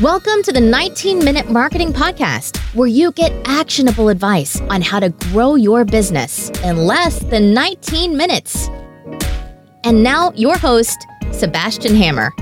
Welcome to the 19 Minute Marketing Podcast, where you get actionable advice on how to grow your business in less than 19 minutes. And now, your host, Sebastian Hammer.